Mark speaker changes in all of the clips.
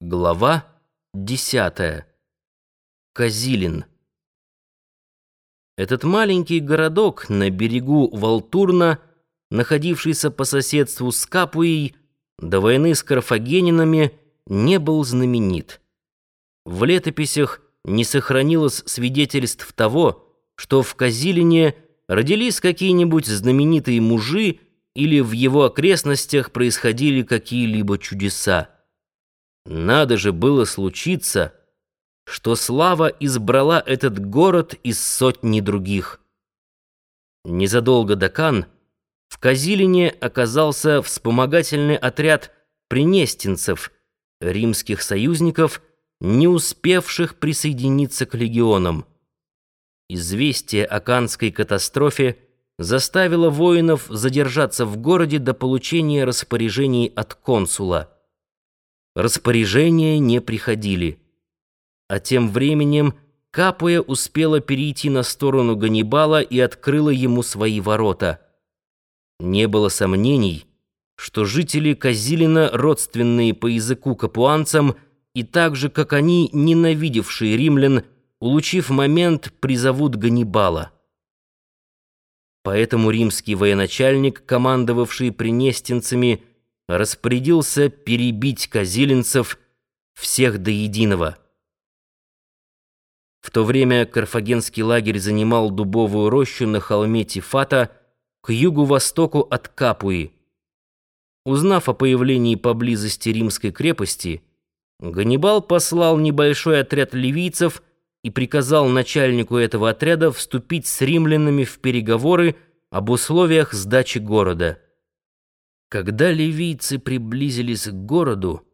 Speaker 1: Глава 10. Козилин. Этот маленький городок на берегу Валтурна, находившийся по соседству с Капуей, до войны с карфагенинами не был знаменит. В летописях не сохранилось свидетельств того, что в Козилине родились какие-нибудь знаменитые мужи или в его окрестностях происходили какие-либо чудеса. Надо же было случиться, что слава избрала этот город из сотни других. Незадолго до Кан в Казилине оказался вспомогательный отряд пренестинцев, римских союзников, не успевших присоединиться к легионам. Известие о канской катастрофе заставило воинов задержаться в городе до получения распоряжений от консула. Распоряжения не приходили. А тем временем Капуя успела перейти на сторону Ганнибала и открыла ему свои ворота. Не было сомнений, что жители Казилина, родственные по языку капуанцам, и так же, как они, ненавидевшие римлян, улучив момент, призовут Ганнибала. Поэтому римский военачальник, командовавший пренестенцами, распорядился перебить козилинцев всех до единого. В то время карфагенский лагерь занимал дубовую рощу на холме Тифата к югу-востоку от Капуи. Узнав о появлении поблизости римской крепости, Ганнибал послал небольшой отряд ливийцев и приказал начальнику этого отряда вступить с римлянами в переговоры об условиях сдачи города. Когда ливийцы приблизились к городу,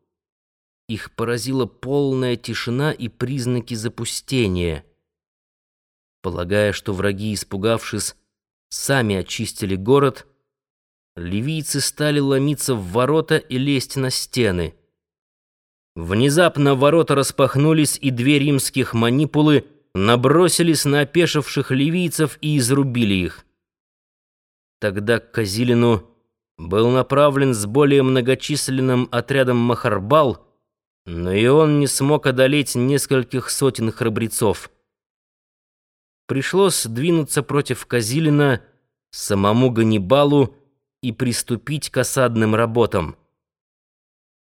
Speaker 1: их поразила полная тишина и признаки запустения. Полагая, что враги, испугавшись, сами очистили город, ливийцы стали ломиться в ворота и лезть на стены. Внезапно ворота распахнулись, и две римских манипулы набросились на опешивших ливийцев и изрубили их. Тогда к Казилину был направлен с более многочисленным отрядом Махарбал, но и он не смог одолеть нескольких сотен храбрецов. Пришлось двинуться против Казилина самому Ганнибалу и приступить к осадным работам.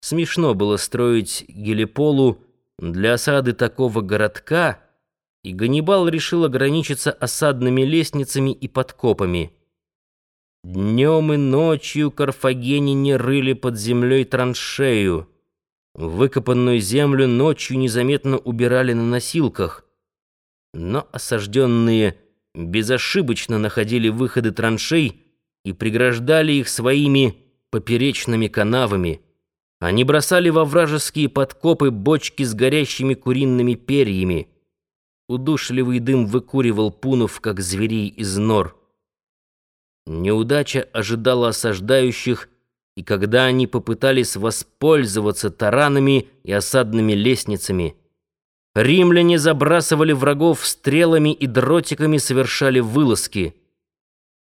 Speaker 1: Смешно было строить Гелиполу для осады такого городка, и Ганнибал решил ограничиться осадными лестницами и подкопами. Днем и ночью карфагеняне рыли под землей траншею. Выкопанную землю ночью незаметно убирали на носилках. Но осажденные безошибочно находили выходы траншей и преграждали их своими поперечными канавами. Они бросали во вражеские подкопы бочки с горящими куриными перьями. Удушливый дым выкуривал пунов, как зверей из нор. Неудача ожидала осаждающих, и когда они попытались воспользоваться таранами и осадными лестницами, римляне забрасывали врагов стрелами и дротиками совершали вылазки.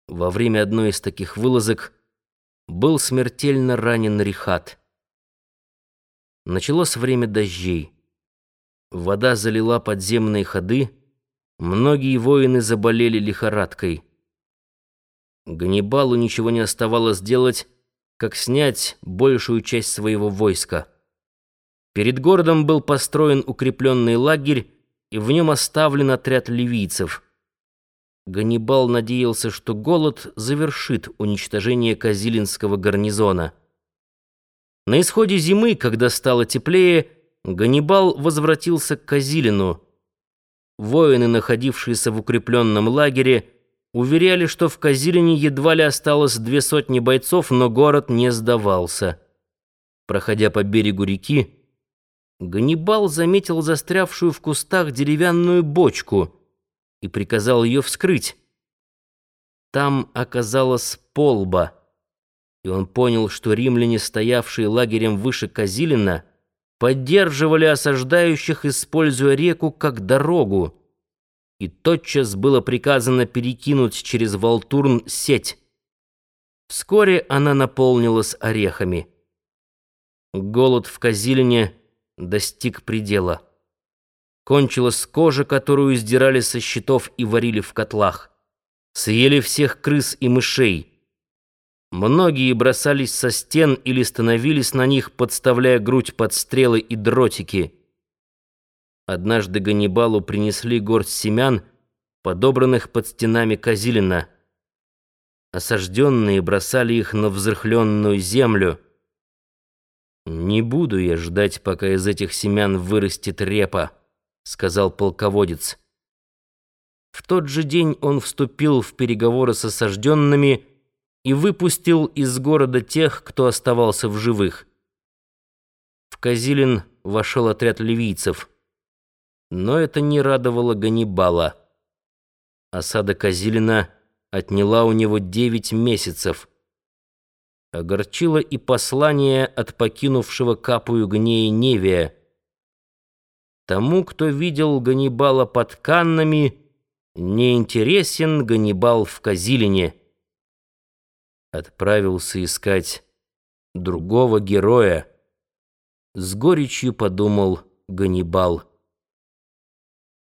Speaker 1: Во время одной из таких вылазок был смертельно ранен Рихат. Началось время дождей. Вода залила подземные ходы, многие воины заболели лихорадкой. Ганнибалу ничего не оставалось делать, как снять большую часть своего войска. Перед городом был построен укрепленный лагерь, и в нем оставлен отряд ливийцев. Ганнибал надеялся, что голод завершит уничтожение Казилинского гарнизона. На исходе зимы, когда стало теплее, Ганнибал возвратился к Казилину. Воины, находившиеся в укрепленном лагере, Уверяли, что в Казилине едва ли осталось две сотни бойцов, но город не сдавался. Проходя по берегу реки, Ганнибал заметил застрявшую в кустах деревянную бочку и приказал ее вскрыть. Там оказалась полба, и он понял, что римляне, стоявшие лагерем выше Казилина, поддерживали осаждающих, используя реку как дорогу и тотчас было приказано перекинуть через Волтурн сеть. Вскоре она наполнилась орехами. Голод в Казилине достиг предела. Кончилась кожа, которую сдирали со щитов и варили в котлах. Съели всех крыс и мышей. Многие бросались со стен или становились на них, подставляя грудь под стрелы и дротики. Однажды Ганнибалу принесли горсть семян, подобранных под стенами Казилина. Осажденные бросали их на взрыхленную землю. «Не буду я ждать, пока из этих семян вырастет репа», — сказал полководец. В тот же день он вступил в переговоры с осажденными и выпустил из города тех, кто оставался в живых. В Казилин вошел отряд ливийцев. Но это не радовало Ганнибала. Осада Казилина отняла у него девять месяцев. Огорчило и послание от покинувшего Капую Гнея Невия. Тому, кто видел Ганнибала под Каннами, не интересен Ганнибал в Казилине. Отправился искать другого героя. С горечью подумал Ганнибал.